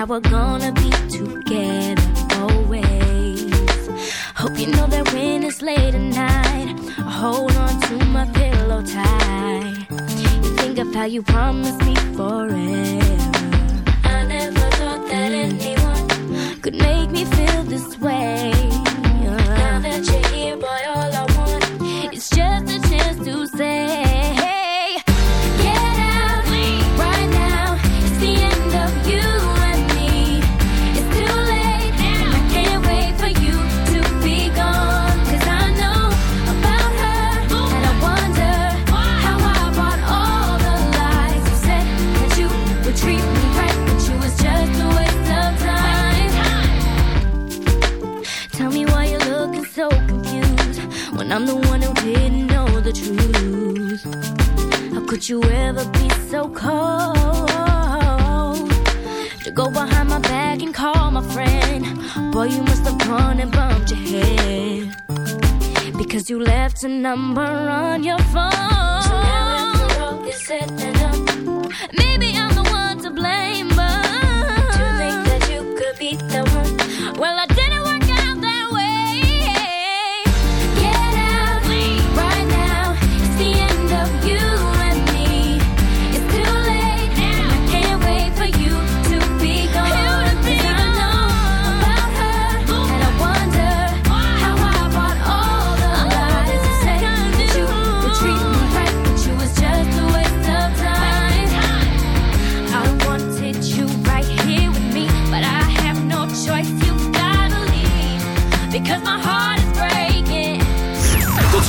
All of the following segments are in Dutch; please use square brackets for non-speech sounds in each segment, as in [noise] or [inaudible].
how we're gonna be together always. Hope you know that when it's late at night, I hold on to my pillow tight. You think of how you promised me forever. I never thought that anyone could make me feel this way. How could you ever be so cold? To go behind my back and call my friend. Boy, you must have gone and bumped your head. Because you left a number on your phone. So now after all is said and done, maybe I'm the one to blame, but to think that you could be the one.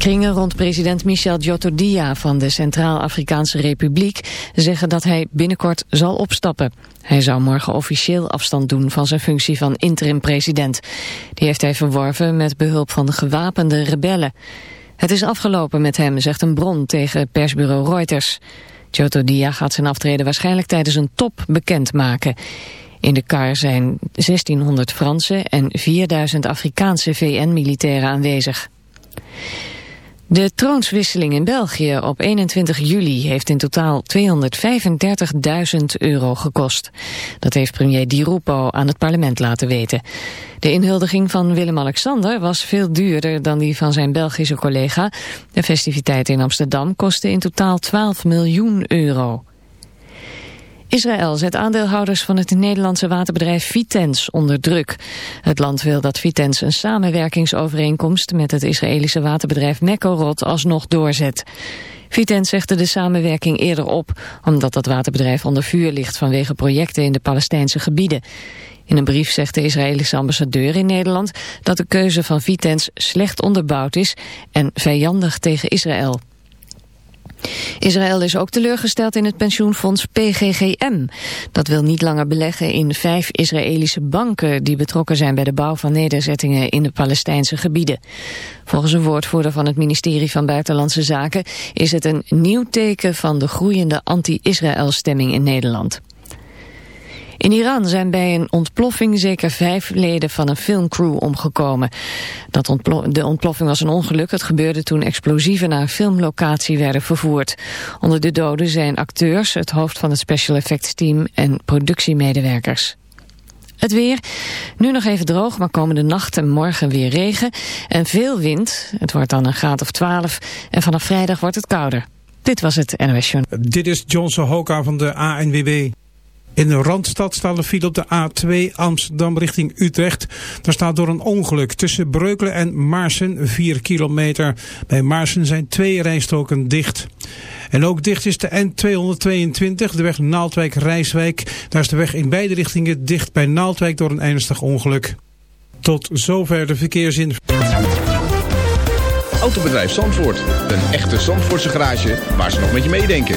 Kringen rond president Michel Djotodia van de Centraal-Afrikaanse Republiek zeggen dat hij binnenkort zal opstappen. Hij zou morgen officieel afstand doen van zijn functie van interim-president. Die heeft hij verworven met behulp van de gewapende rebellen. Het is afgelopen met hem, zegt een bron tegen persbureau Reuters. Djotodia gaat zijn aftreden waarschijnlijk tijdens een top bekendmaken. In de kar zijn 1600 Franse en 4000 Afrikaanse VN-militairen aanwezig. De troonswisseling in België op 21 juli heeft in totaal 235.000 euro gekost. Dat heeft premier Di Rupo aan het parlement laten weten. De inhuldiging van Willem-Alexander was veel duurder dan die van zijn Belgische collega. De festiviteiten in Amsterdam kosten in totaal 12 miljoen euro. Israël zet aandeelhouders van het Nederlandse waterbedrijf Vitens onder druk. Het land wil dat Vitens een samenwerkingsovereenkomst met het Israëlische waterbedrijf Mekorot alsnog doorzet. Vitens zegde de samenwerking eerder op, omdat dat waterbedrijf onder vuur ligt vanwege projecten in de Palestijnse gebieden. In een brief zegt de Israëlische ambassadeur in Nederland dat de keuze van Vitens slecht onderbouwd is en vijandig tegen Israël. Israël is ook teleurgesteld in het pensioenfonds PGGM. Dat wil niet langer beleggen in vijf Israëlische banken... die betrokken zijn bij de bouw van nederzettingen in de Palestijnse gebieden. Volgens een woordvoerder van het ministerie van Buitenlandse Zaken... is het een nieuw teken van de groeiende anti-Israël-stemming in Nederland. In Iran zijn bij een ontploffing zeker vijf leden van een filmcrew omgekomen. Dat de ontploffing was een ongeluk. Het gebeurde toen explosieven naar een filmlocatie werden vervoerd. Onder de doden zijn acteurs, het hoofd van het special effects team en productiemedewerkers. Het weer. Nu nog even droog, maar komende nacht en morgen weer regen. En veel wind. Het wordt dan een graad of 12. En vanaf vrijdag wordt het kouder. Dit was het NOS Journal. Dit is Johnson Hoka van de ANWB. In de Randstad staat een file op de A2 Amsterdam richting Utrecht. Daar staat door een ongeluk tussen Breukelen en Maarsen 4 kilometer. Bij Maarsen zijn twee rijstroken dicht. En ook dicht is de N222, de weg Naaldwijk-Rijswijk. Daar is de weg in beide richtingen dicht bij Naaldwijk door een ernstig ongeluk. Tot zover de verkeersin. Autobedrijf Zandvoort. Een echte Zandvoortse garage waar ze nog met je meedenken.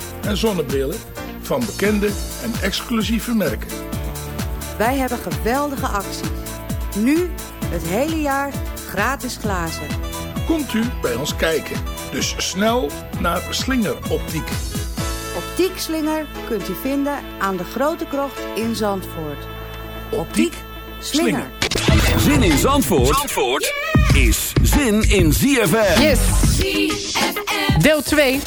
en zonnebrillen van bekende en exclusieve merken. Wij hebben geweldige acties. Nu het hele jaar gratis glazen. Komt u bij ons kijken. Dus snel naar Slinger Optiek. Optiek slinger kunt u vinden aan de Grote Krocht in Zandvoort. Optiek slinger. Zin in Zandvoort, Zandvoort is zin in ZFM. Yes. Deel 2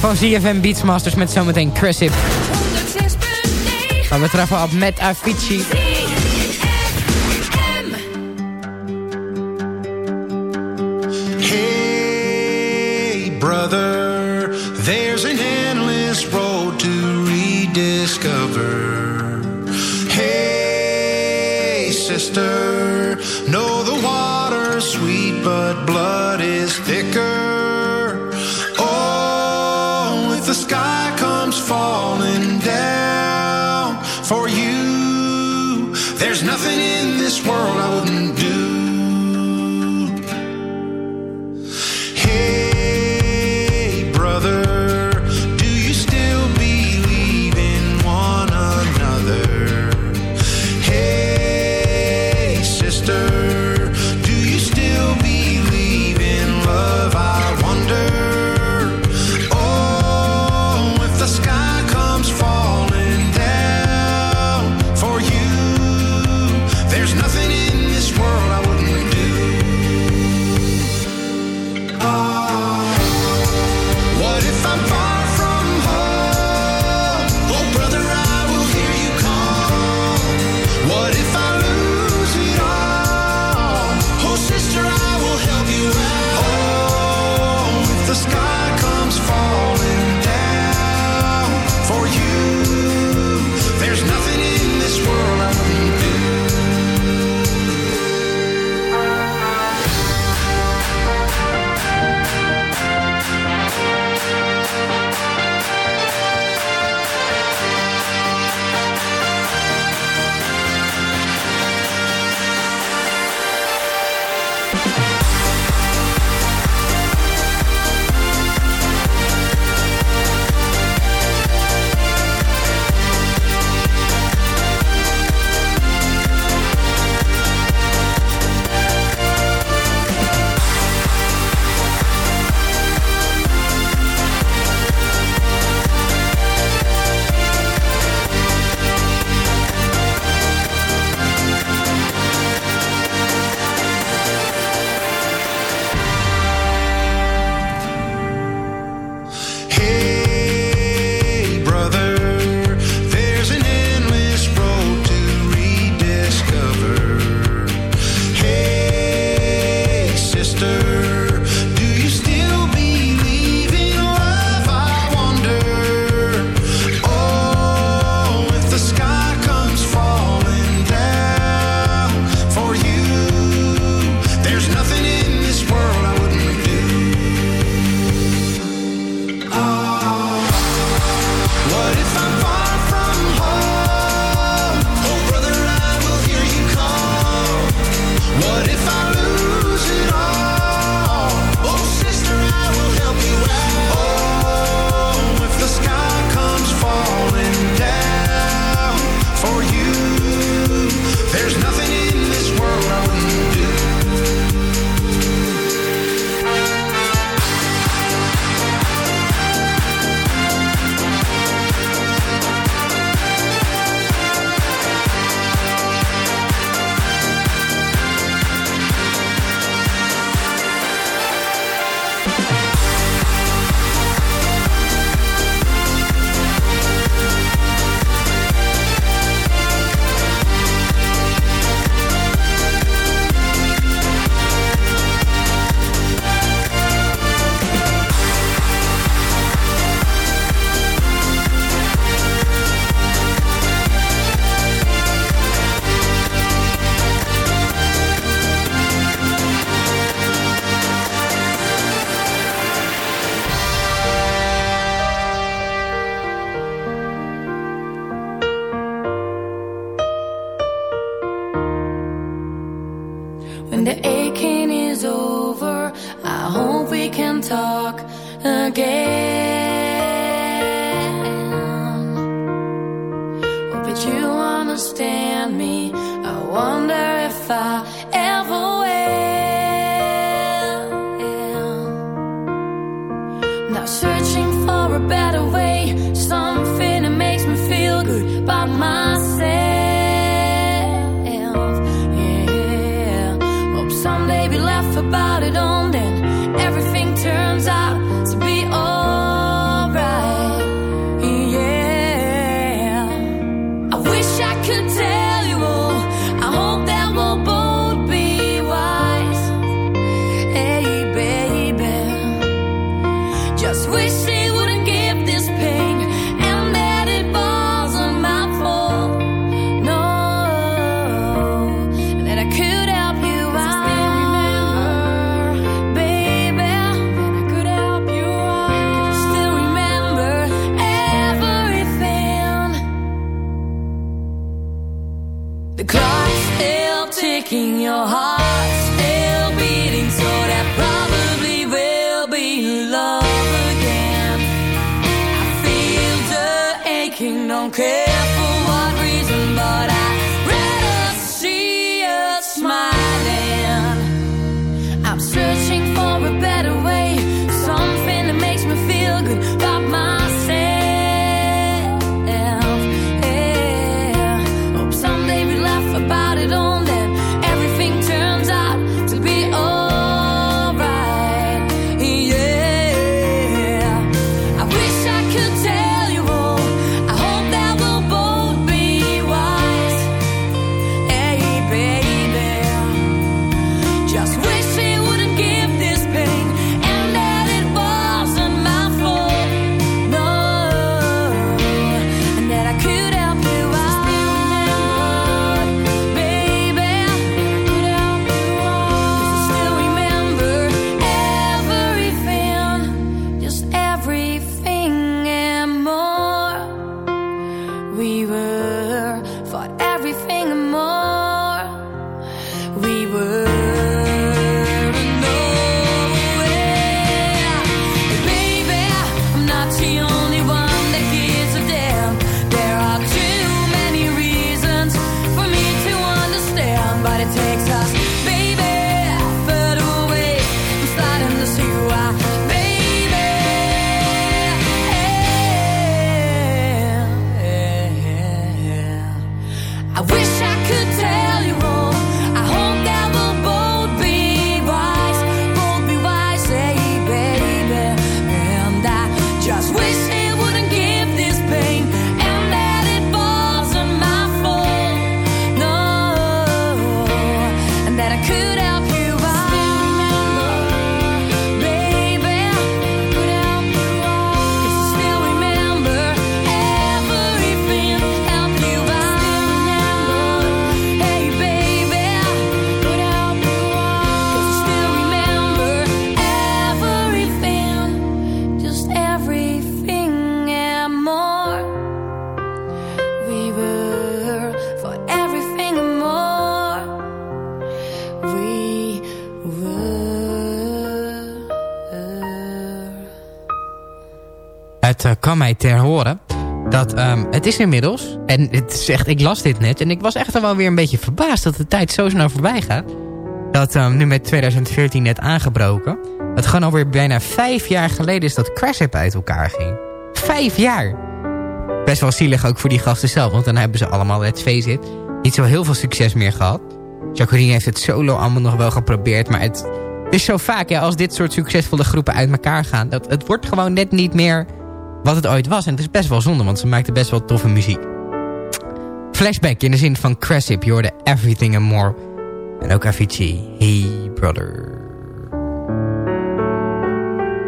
van ZFM Beatsmasters met zometeen Chris Hip. Maar we treffen op met Avicii. Hey, brother, there's an endless road to rediscover. Hey, sister, know the water's sweet, but blood is thicker. Ehm, het is inmiddels, en het is echt, ik las dit net... en ik was echt wel weer een beetje verbaasd dat de tijd zo snel voorbij gaat. Dat ehm, nu met 2014 net aangebroken... dat gewoon alweer bijna vijf jaar geleden is dat Crash App uit elkaar ging. Vijf jaar! Best wel zielig ook voor die gasten zelf... want dan hebben ze allemaal, het face it, niet zo heel veel succes meer gehad. Jacqueline heeft het solo allemaal nog wel geprobeerd... maar het is zo vaak, ja, als dit soort succesvolle groepen uit elkaar gaan... dat het wordt gewoon net niet meer wat het ooit was. En het is best wel zonde, want ze maakte best wel toffe muziek. Flashback in de zin van Cressip. Je hoorde Everything and More. En ook Avicii. Hey brother.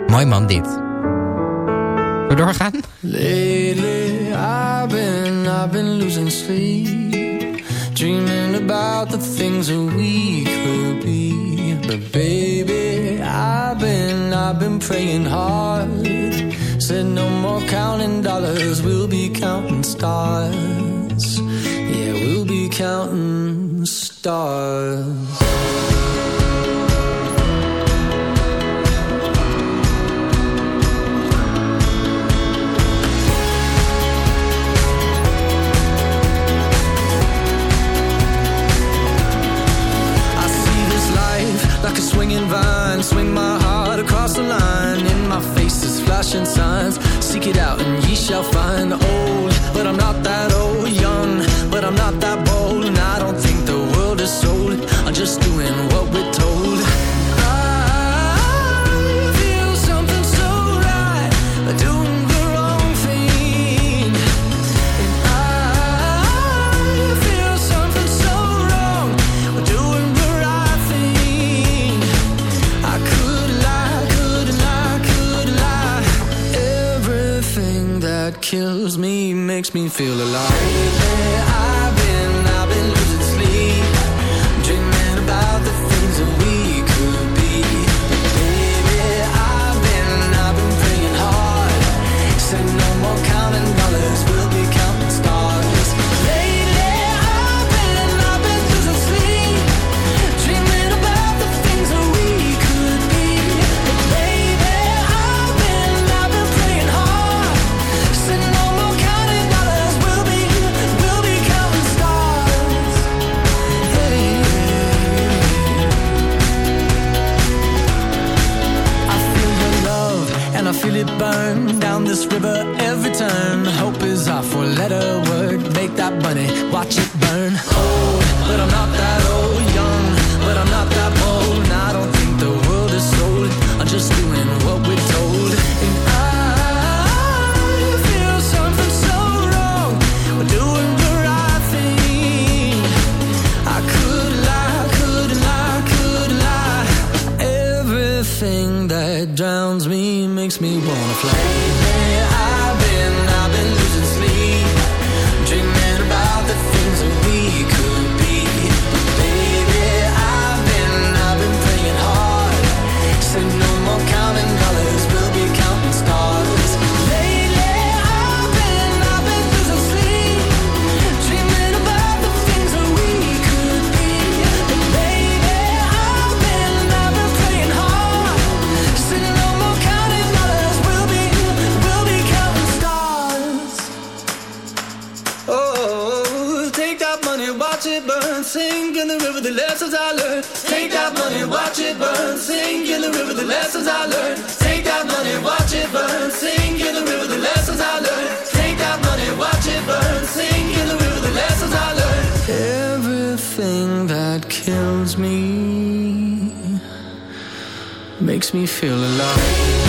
Mooi man dit. We doorgaan? Lately I've been, I've been losing sleep. Dreaming about the things that we could be. But baby, I've been, I've been praying hard. Said no more counting dollars, we'll be counting stars. Yeah, we'll be counting stars. I see this life like a swinging vine Swing my heart across the line in my flashing signs. Seek it out and ye shall find. Oh, me feel alive.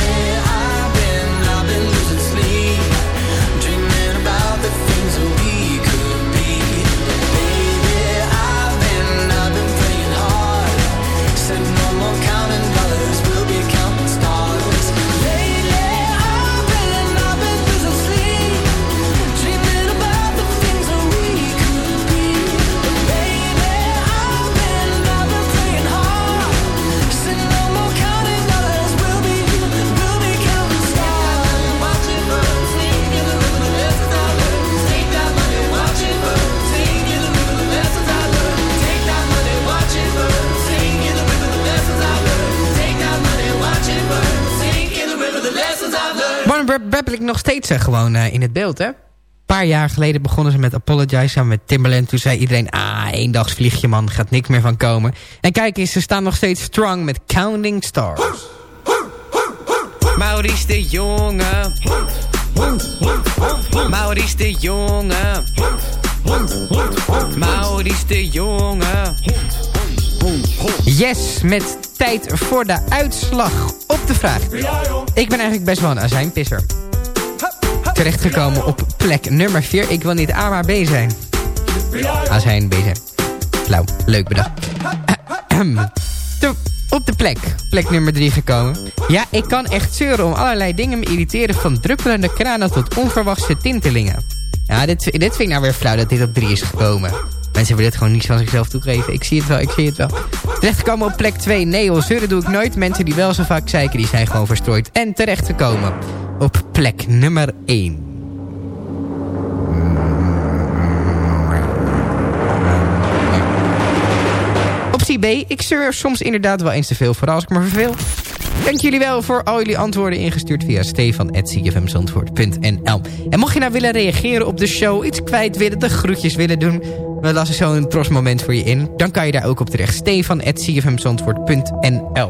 Zeg gewoon eh, in het beeld, hè? Een paar jaar geleden begonnen ze met Apologize samen met Timberland. Toen zei iedereen, ah, eendags vliegje man, gaat niks meer van komen. En kijk eens, ze staan nog steeds strong met Counting Stars. Maurice de Jonge. Maurice de Jonge. Maurice de Jonge. Yes, met tijd voor de uitslag op de vraag. Ik ben eigenlijk best wel een azijnpisser terechtgekomen op plek nummer 4. Ik wil niet A, maar B zijn. A zijn, B zijn. Blauw, leuk bedacht. [clears throat] op de plek, plek nummer 3 gekomen. Ja, ik kan echt zeuren om allerlei dingen me irriteren... van druppelende kranen tot onverwachte tintelingen. Ja, dit, dit vind ik nou weer flauw dat dit op 3 is gekomen. Mensen willen dit gewoon niet van zichzelf toegeven. Ik zie het wel, ik zie het wel. Terechtgekomen op plek 2. Nee hoor, zeuren doe ik nooit. Mensen die wel zo vaak zeiken, die zijn gewoon verstrooid. En terechtgekomen op plek nummer 1. Optie B. Ik surf soms inderdaad wel eens te veel voor als ik me verveel. Dank jullie wel voor al jullie antwoorden ingestuurd via stefan.cfmzandvoort.nl En mocht je nou willen reageren op de show, iets kwijt willen, de groetjes willen doen... we lassen zo een tros moment voor je in. Dan kan je daar ook op terecht. stefan.cfmzandvoort.nl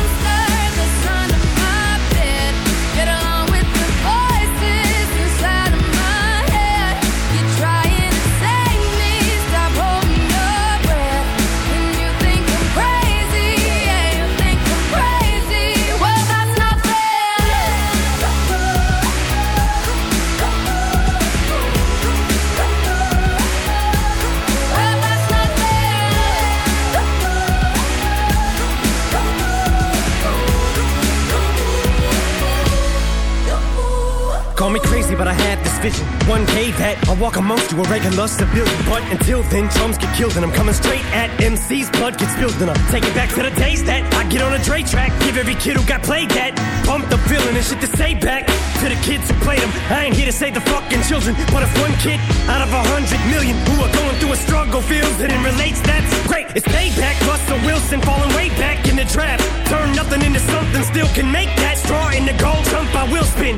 Call me crazy, but I had this vision. One day that I'll walk amongst you, a regular civilian. But until then, chums get killed, and I'm coming straight at MC's blood gets spilled, and I'm taking back to the days that I get on a Dre track. Give every kid who got played that. Pump the feeling and shit to say back to the kids who played them. I ain't here to save the fucking children, but if one kid out of a hundred million who are going through a struggle feels it and relates, that's great. It's payback. Russell Wilson falling way back in the draft. Turn nothing into something, still can make that straw in the gold jump. I will spin.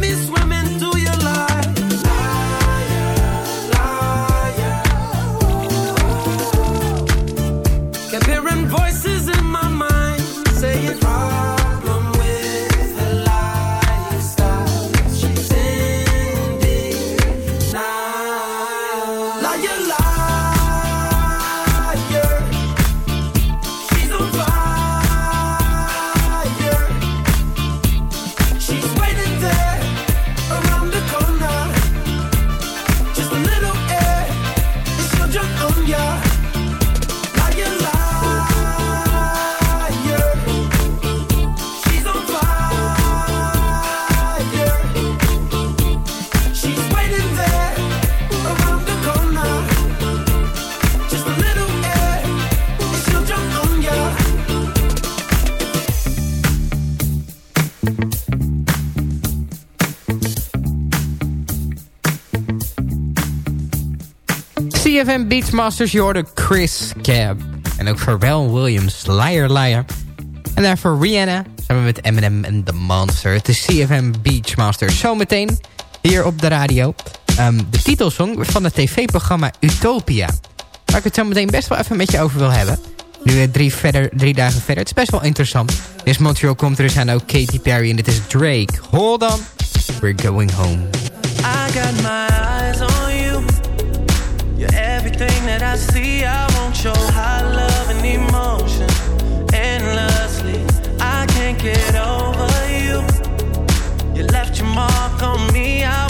me swimming CFM Beachmasters, je Chris Cab. En ook Pharrell Williams, Liar Liar. En daarvoor Rihanna, samen met Eminem en The Monster. Het is CFM Beachmasters. Zometeen hier op de radio. Ehm, de titelsong van het tv-programma Utopia. Waar ik het zo meteen best wel even met je over wil hebben. Nu eh, drie, verder, drie dagen verder. Het is best wel interessant. Is Montreal komt er is aan ook Katy Perry en dit is Drake. Hold on, we're going home. I got my eyes on Everything that I see. I want your high love and emotion endlessly. I can't get over you. You left your mark on me. I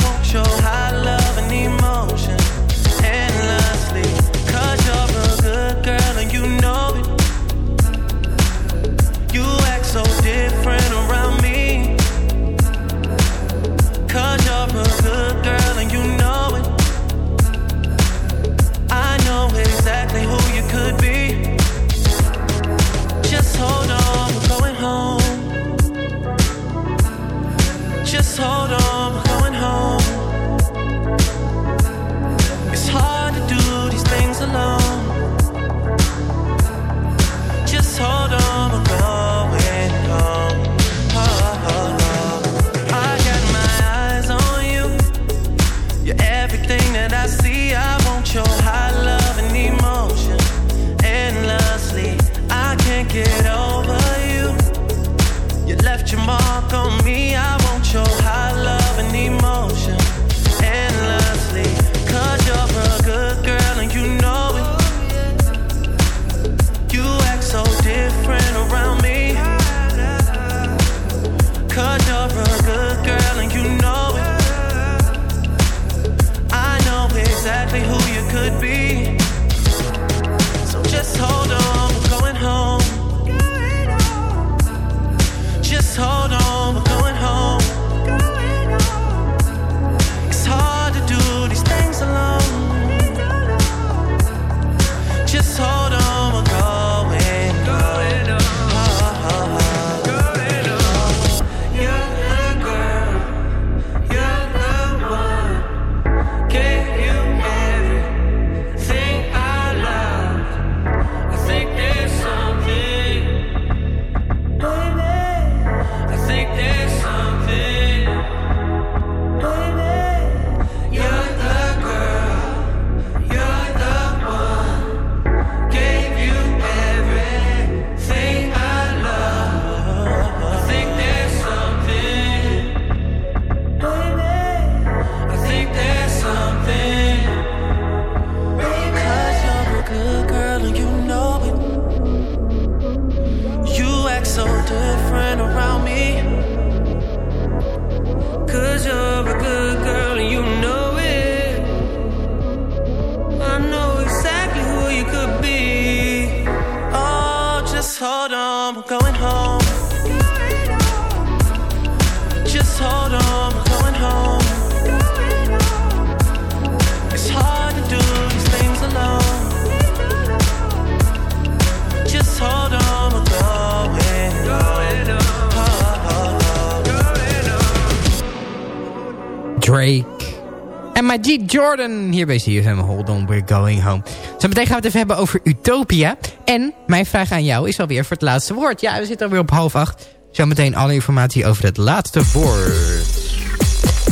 Jordan hier bij CFM. Hold on, we're going home. Zo meteen gaan we het even hebben over Utopia. En mijn vraag aan jou is alweer voor het laatste woord. Ja, we zitten alweer op half acht. Zometeen alle informatie over het laatste woord.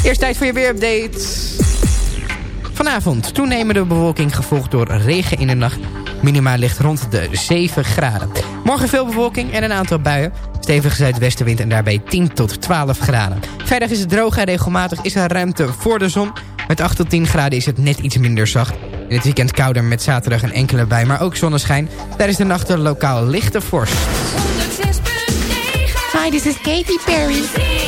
Eerst tijd voor je weerupdate. Vanavond toenemende bewolking gevolgd door regen in de nacht. Minima ligt rond de 7 graden. Morgen veel bewolking en een aantal buien. Stevige zuidwestenwind en daarbij 10 tot 12 graden. Vrijdag is het droog en regelmatig is er ruimte voor de zon. Met 8 tot 10 graden is het net iets minder zacht. In het weekend kouder met zaterdag een enkele bui, maar ook zonneschijn. Tijdens de nachten lokaal lichte vorst. Hi, this is Katy Perry.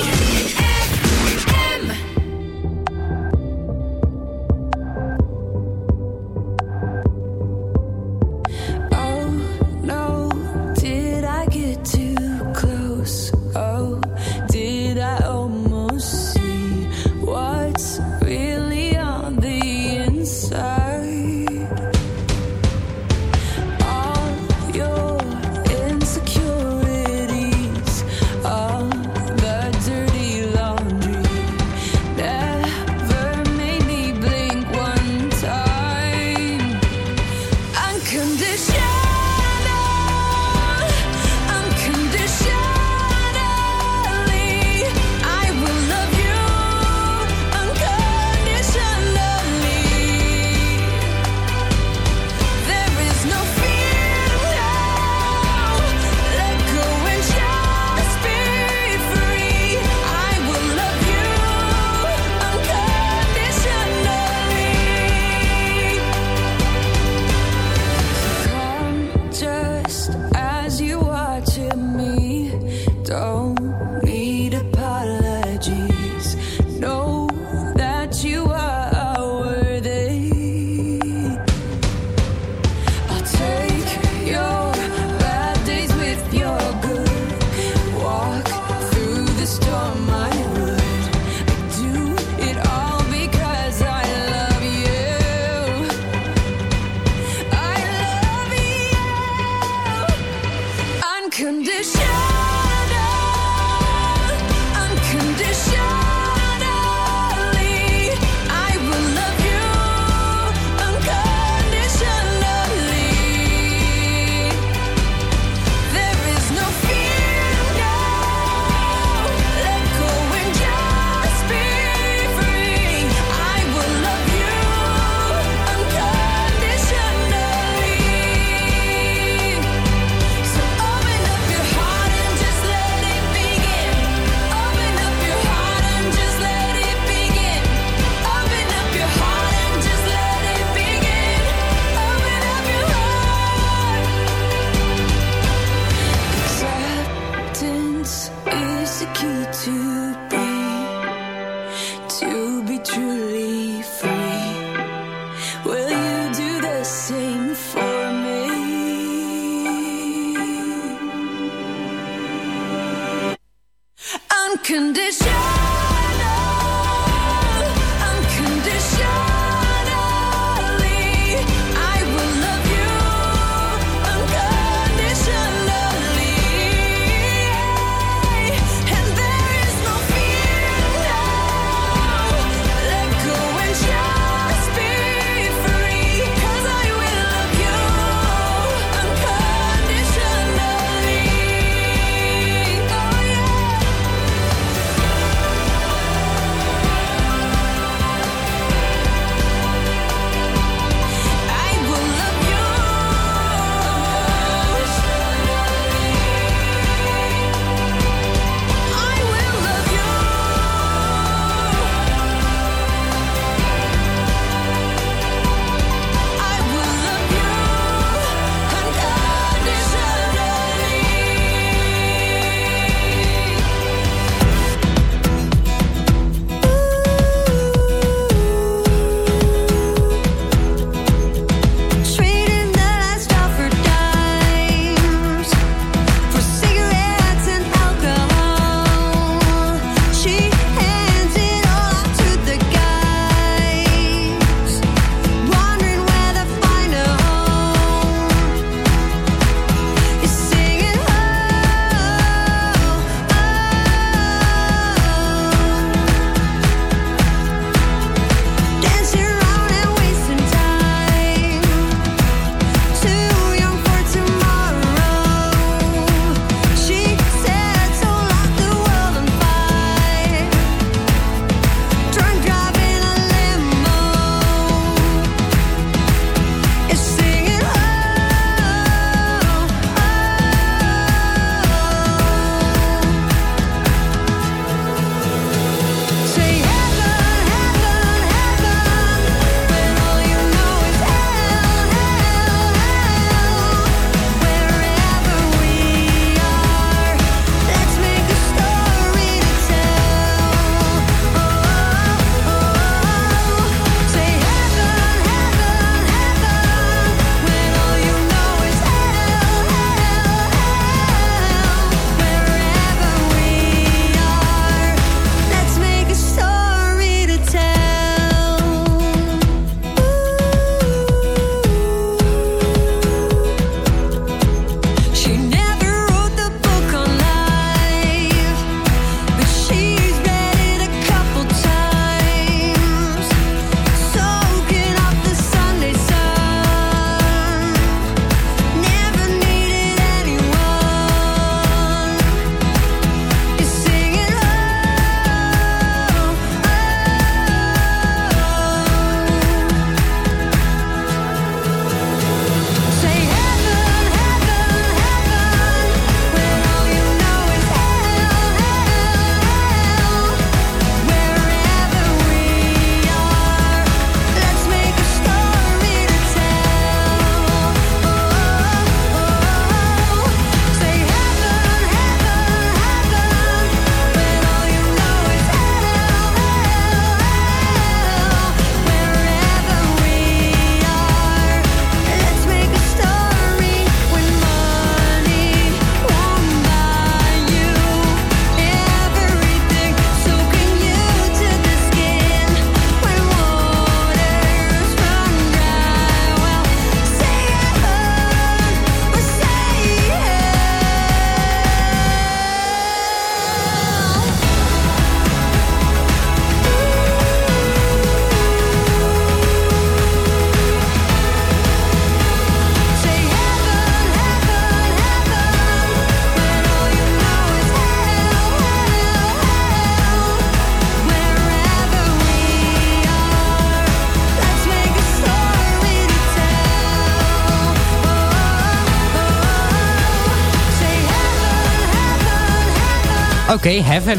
Oké, Heaven.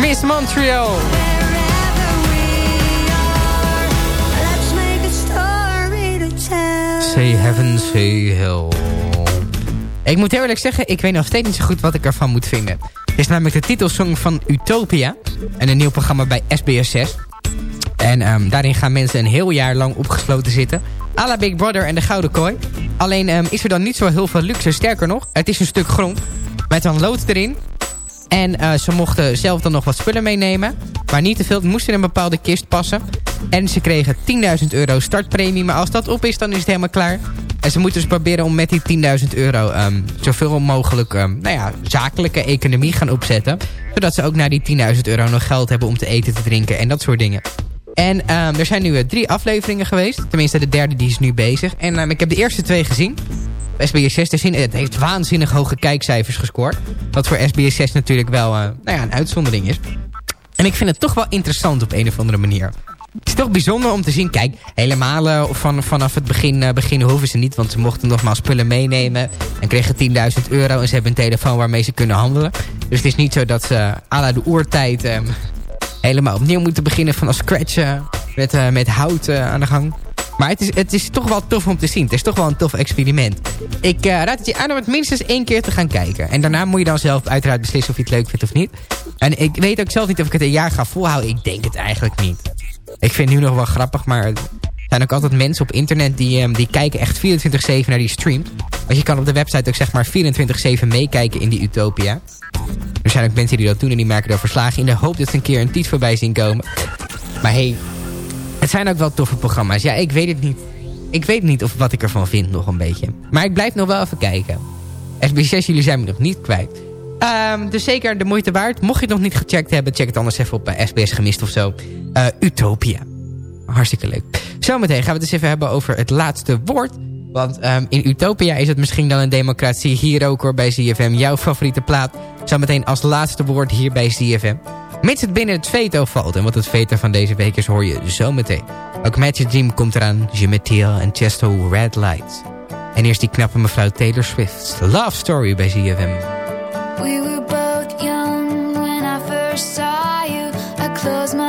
Miss Montreal. Say Heaven, say Hell. Ik moet eerlijk zeggen, ik weet nog steeds niet zo goed wat ik ervan moet vinden. Het is namelijk de titelsong van Utopia. En een nieuw programma bij SBS6. En ehm, daarin gaan mensen een heel jaar lang opgesloten zitten. A la Big Brother en de Gouden Kooi. Alleen ehm, is er dan niet zo heel veel luxe. Sterker nog, het is een stuk grond. Met dan lood erin. En eh, ze mochten zelf dan nog wat spullen meenemen. Maar niet te veel. Het moest in een bepaalde kist passen. En ze kregen 10.000 euro startpremie. Maar als dat op is, dan is het helemaal klaar. En ze moeten dus proberen om met die 10.000 euro... ehm, zoveel mogelijk ehm, nou ja, zakelijke economie gaan opzetten. Zodat ze ook na die 10.000 euro nog geld hebben om te eten, te drinken en dat soort dingen. En ehm, er zijn nu eh, drie afleveringen geweest. Tenminste, de derde die is nu bezig. En ehm, ik heb de eerste twee gezien. SBS 6 te zien. Het heeft waanzinnig hoge kijkcijfers gescoord. Wat voor SBS 6 natuurlijk wel eh, nou ja, een uitzondering is. En ik vind het toch wel interessant op een of andere manier. Het is toch bijzonder om te zien. Kijk, helemaal eh, van, vanaf het begin, begin hoeven ze niet. Want ze mochten nogmaals spullen meenemen. En kregen 10.000 euro. En ze hebben een telefoon waarmee ze kunnen handelen. Dus het is niet zo dat ze uh, à la de oertijd... ehm, helemaal opnieuw moeten beginnen van scratch. eh, met, eh, met hout eh, aan de gang. Maar het is, het is toch wel tof om te zien. Het is toch wel een tof experiment. Ik eh, raad het je aan om het minstens één keer te gaan kijken. En daarna moet je dan zelf uiteraard beslissen of je het leuk vindt of niet. En ik weet ook zelf niet of ik het een jaar ga volhouden. Ik denk het eigenlijk niet. Ik vind het nu nog wel grappig, maar... Zijn ook altijd mensen op internet die, ehm, die kijken echt 24-7 naar die streams. Want je kan op de website ook zeg maar 24-7 meekijken in die Utopia. Er zijn ook mensen die dat doen en die maken daar verslagen in de hoop dat ze een keer een titel voorbij zien komen. Maar hey, het zijn ook wel toffe programma's. Ja, ik weet het niet. Ik weet niet of wat ik ervan vind nog een beetje. Maar ik blijf nog wel even kijken. SBS6, jullie zijn me nog niet kwijt. Ehm, dus zeker de moeite waard. Mocht je het nog niet gecheckt hebben, check het anders even op eh, SBS Gemist of zo. Eh, Utopia. Hartstikke leuk. Zometeen gaan we het eens even hebben over het laatste woord. Want ehm, in Utopia is het misschien dan een democratie. Hier ook hoor bij ZFM. Jouw favoriete plaat. Zometeen als laatste woord hier bij ZFM. Mits het binnen het veto valt. En wat het veto van deze week is hoor je zometeen. Ook Magic Dream komt eraan. Methiel en Chesto Red Lights. En eerst die knappe mevrouw Taylor Swift. Love Story bij ZFM. We were both young when I first saw you. I close my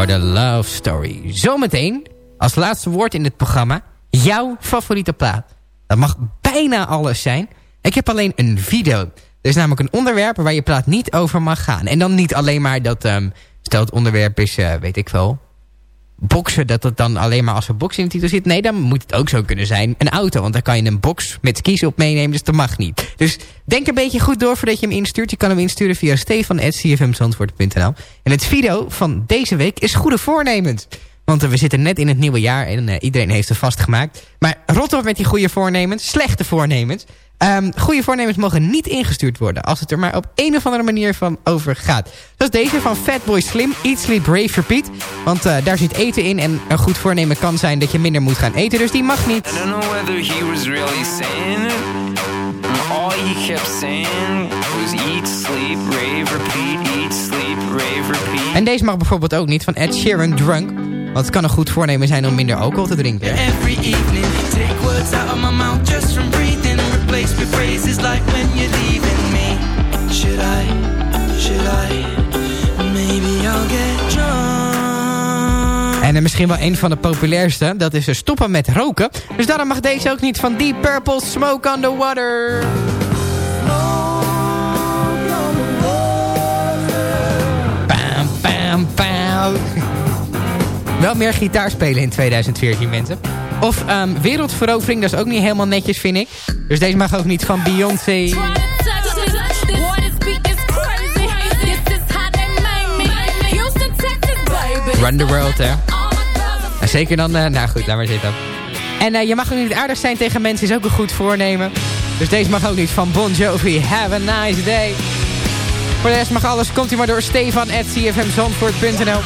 Your the Love Story. Zometeen, als laatste woord in dit programma, jouw favoriete plaat. Dat mag bijna alles zijn. Ik heb alleen een video. Er is namelijk een onderwerp waar je plaat niet over mag gaan. En dan niet alleen maar dat, ehm, stel het onderwerp is, eh, weet ik wel, boksen, dat het dan alleen maar als er boksen in de titel zit. Nee, dan moet het ook zo kunnen zijn. Een auto, want dan kan je een box met skis op meenemen, dus dat mag niet. Dus denk een beetje goed door voordat je hem instuurt. Je kan hem insturen via stefan.cfmzandvoort.nl En het video van deze week is goede voornemens. Want we zitten net in het nieuwe jaar en eh, iedereen heeft het vastgemaakt. Maar rot met die goede voornemens, slechte voornemens. Ehm, goede voornemens mogen niet ingestuurd worden... als het er maar op een of andere manier van over gaat. Zoals deze van Fatboy Slim, Eat, Sleep, Rave, Repeat. Want eh, daar zit eten in en een goed voornemen kan zijn... dat je minder moet gaan eten, dus die mag niet. I don't know whether he was really saying it. All he kept saying was eat, sleep, rave, repeat, eat, sleep, rave, repeat. En deze mag bijvoorbeeld ook niet van Ed Sheeran, Drunk. Want het kan een goed voornemen zijn om minder alcohol te drinken. Every evening, take words out of my mouth just from breathing. With phrases like when me. Should I, should I, maybe get. En eh, misschien wel een van de populairste, dat is eh, stoppen met roken. Dus daarom mag deze ook niet van Deep Purple Smoke on the Water. Wel meer gitaar spelen in 2014, mensen. Of ehm, wereldverovering, dat is ook niet helemaal netjes, vind ik. Dus deze mag ook niet van Beyoncé. Run the world, hè. Zeker dan, eh, nou goed, laat maar zitten. En eh, je mag ook niet aardig zijn tegen mensen, is ook een goed voornemen. Dus deze mag ook niet van Bon Jovi. Have a nice day. Voor de rest mag alles, komt u maar door Stefan at cfmzandvoort.nl.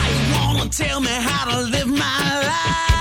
Tell me how to live my life?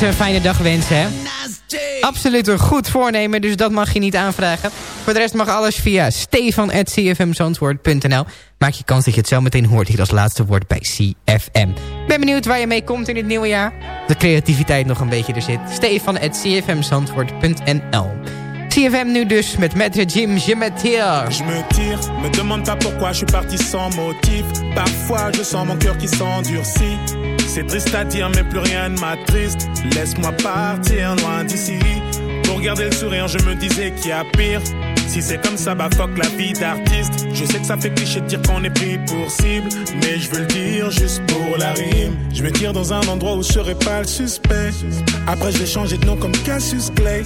Een fijne dag wensen, hè? Absoluut een goed voornemen, dus dat mag je niet aanvragen. Voor de rest mag alles via stefan.cfmzandwoord.nl. Maak je kans dat je het zo meteen hoort hier als laatste woord bij CFM. Ben benieuwd waar je mee komt in het nieuwe jaar. De creativiteit nog een beetje er zit. Stefan.cfmzandwoord.nl CFM nu dus met Maître Jim Je me. Je me tire, me demande pas pourquoi je suis sans motif. Parfois je sens mon cœur qui s'endurcit. C'est triste à dire, mais plus rien ne m'attriste. Laisse-moi partir loin d'ici. Pour garder le sourire, je me disais qu'il y a pire. Si c'est comme ça, bah fuck la vie d'artiste. Je sais que ça fait cliché de dire qu'on est pris pour cible. Mais je veux le dire juste pour la rime. Je me tire dans un endroit où je serai pas le suspect. Après, je vais changer de nom comme Cassius Clay.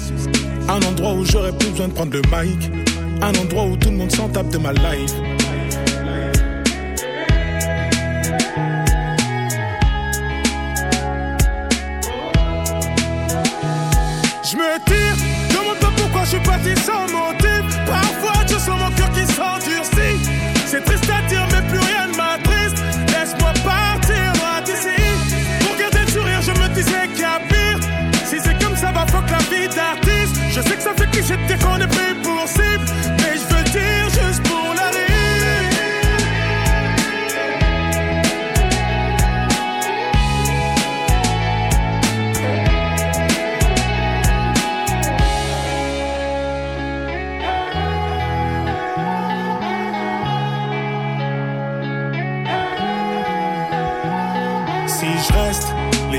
Un endroit où j'aurais plus besoin de prendre le mic. Un endroit où tout le monde s'en tape de ma life. Je me tire, demande pas pourquoi je suis parti sans motif. Parfois je sens mon cœur qui s'endurcit. C'est triste à dire, mais plus rien ne m'attriste. Laisse-moi partir d'ici. Pour garder le sourire, je me disais qu'il y a pire. Si c'est comme ça, va fuck la vie d'artiste. Je sais que ça fait cliché de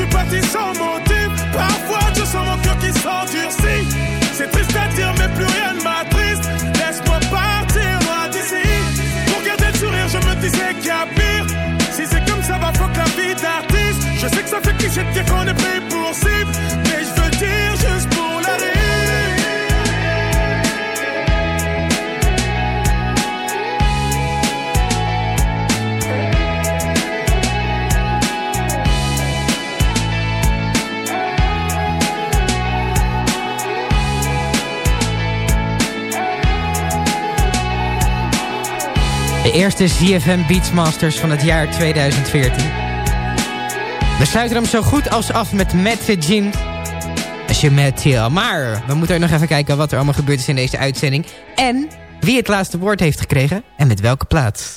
suis parti sans motif. Parfois je sens mon cœur qui s'endurcit. C'est triste à dire, mais plus rien ne m'attriste. Laisse-moi partir d'ici. Pour garder le sourire, je me disais qu'il y a pire. Si c'est comme ça, va fuck la vie d'artiste. Je sais que ça fait cliché de dire qu'on est pris pour cible. De eerste ZFM Beachmasters van het jaar 2014. We sluiten hem zo goed als af met Matt Jim. Als je met ja, Maar we moeten ook nog even kijken wat er allemaal gebeurd is in deze uitzending. En wie het laatste woord heeft gekregen en met welke plaats.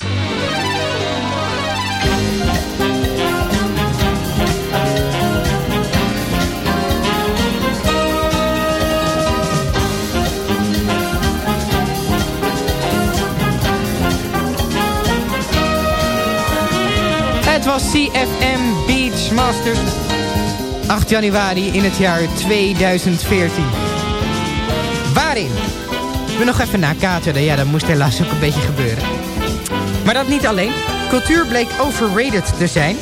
Het was CFM Beach Masters. 8 januari in het jaar 2014. Waarin? We nog even nakateren. Ja, dat moest helaas ook een beetje gebeuren. Maar dat niet alleen. Cultuur bleek overrated te zijn.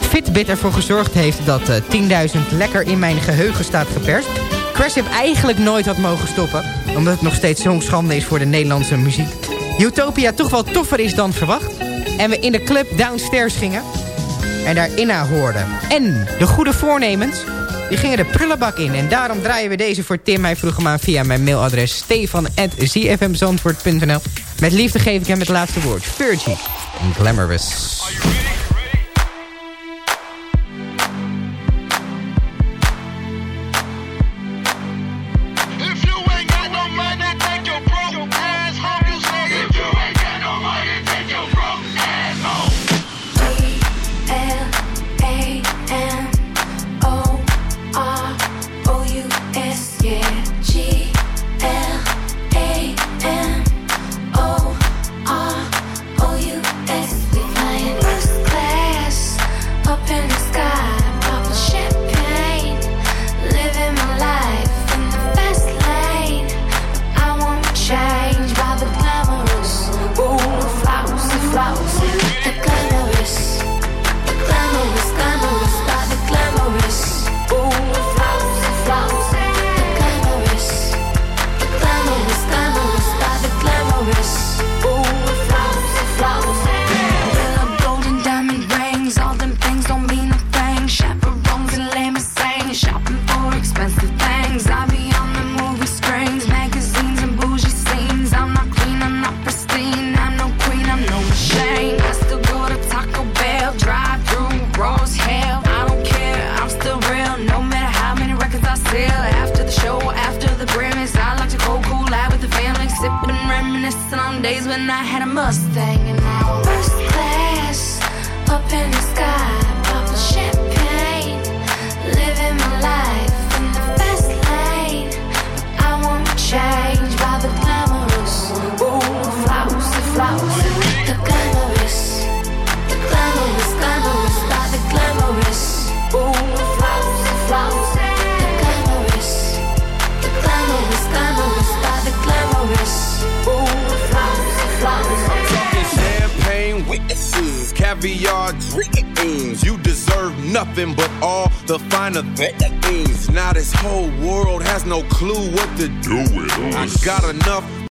Fitbit ervoor gezorgd heeft dat eh, 10.000 lekker in mijn geheugen staat geperst. Crash heeft eigenlijk nooit had mogen stoppen. Omdat het nog steeds zo'n schande is voor de Nederlandse muziek. Utopia toch wel toffer is dan verwacht. En we in de club downstairs gingen. En daar Inna hoorden. En de goede voornemens. Die gingen de prullenbak in. En daarom draaien we deze voor Tim. Hij vroeg hem via mijn mailadres stefan.zfmzandvoort.nl Met liefde geef ik hem het laatste woord. Virgie en Glamorous.